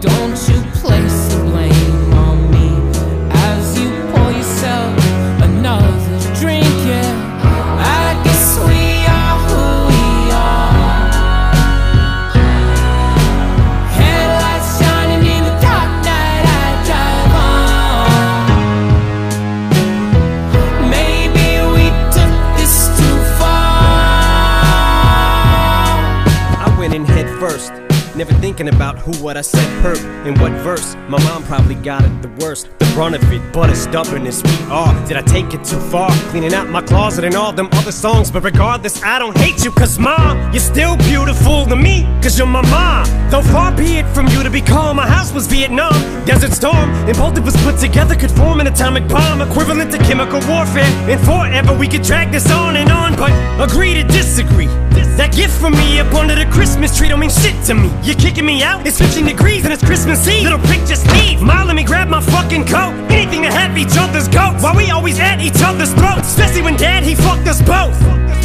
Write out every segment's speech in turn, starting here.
don't you place thinking about who what I said hurt in what verse. My mom probably got it the worst, the brunt of it, but as stubborn as we are. Ah, did I take it too far? Cleaning out my closet and all them other songs, but regardless, I don't hate you, cause mom, you're still beautiful to me, cause you're my mom. Though far be it from you to be calm, my house was Vietnam, Desert Storm, and both of us put together could form an atomic bomb equivalent to chemical warfare. And forever we could drag this on and on, but from me up under the Christmas tree don't mean shit to me. You're kicking me out? It's 15 degrees and it's Christmas Eve. Little prick, just leave. Ma, let me grab my fucking coat. Anything to have each other's goats. Why we always at each other's throats? Especially when dad, he fucked us both.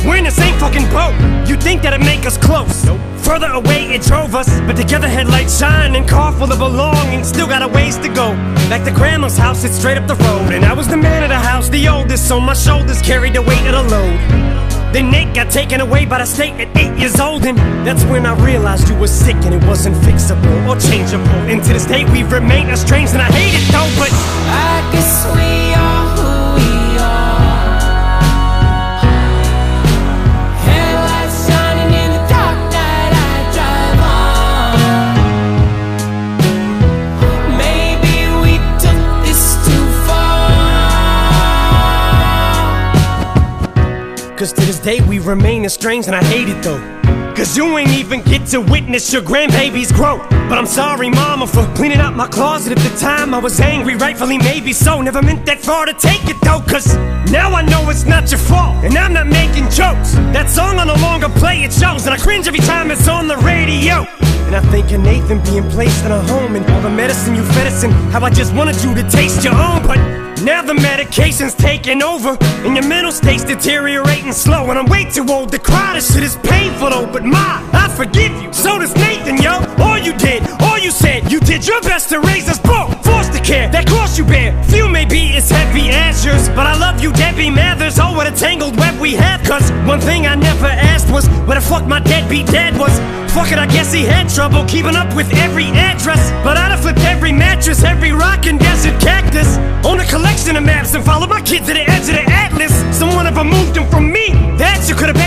We're in the same fucking boat. You think that'd make us close? Further away it drove us, but together headlights shine and car full of belongings. Still got a ways to go. Back to grandma's house, it's straight up the road. And I was the man of the house, the oldest, so my shoulders carried the weight of the load. Then Nate got taken away by the state at eight years old, and that's when I realized you were sick and it wasn't fixable or changeable. And to this day, we remain estranged, and I hate it though, but I guess we Cause to this day we remain estranged and I hate it though. Cause you ain't even get to witness your grandbaby's growth. But I'm sorry, mama, for cleaning out my closet at the time. I was angry, rightfully, maybe so. Never meant that far to take it though, cause now I know it's not your fault. And I'm not making jokes. That song I no longer play, it shows. And I cringe every time it's on the radio. And I think of Nathan being placed in a home and all the medicine you fed us and how I just wanted you to taste your own. But now the medication's taking over and your mental state's deteriorating slow. And I'm way too old to cry. This shit is painful though, but ma, I forgive you. So does Nathan, yo. All you did, all you said, you did your best to raise us both. Care, that cross you bear. Few may be as heavy as yours, but I love you, Debbie Mathers. Oh, what a tangled web we have. Cause one thing I never asked was where the fuck my deadbeat dad was. Fuck it, I guess he had trouble keeping up with every address. But I'd have flipped every mattress, every rock and desert cactus. Own a collection of maps and followed my kid to the edge of the atlas. Someone ever moved him from me. That you could have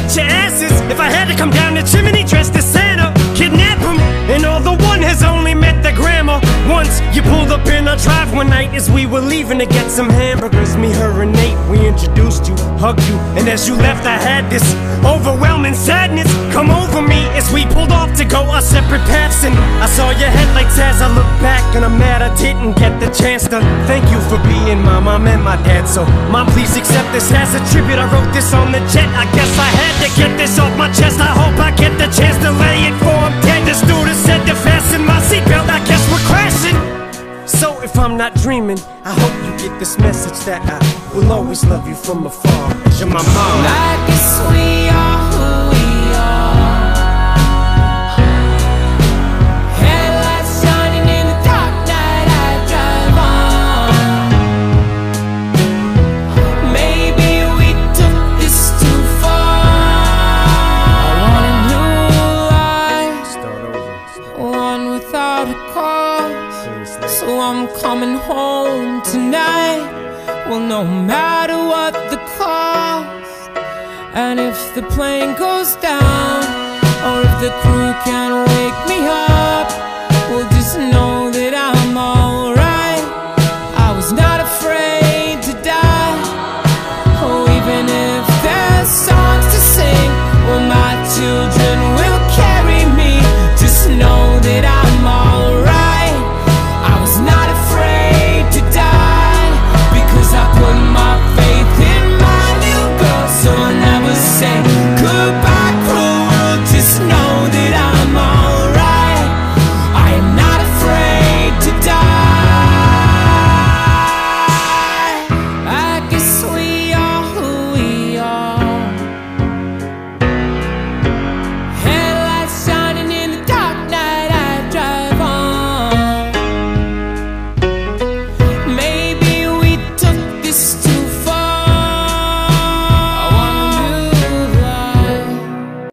drive one night as we were leaving to get some hamburgers. Me, her, and Nate, we introduced you, hugged you, and as you left, I had this overwhelming sadness come over me as we pulled off to go our separate paths. And I saw your headlights as I looked back, and I'm mad I didn't get the chance to thank you for being my mom and my dad. So, mom, please accept this as a tribute. I wrote this on the jet. I guess I had to get this off my chest. I hope I get the chance to lay it not dreaming, I hope you get this message that I will always love you from afar. You're my mom. I guess we no matter what the cost, and if the plane goes down, or if the crew can't wake me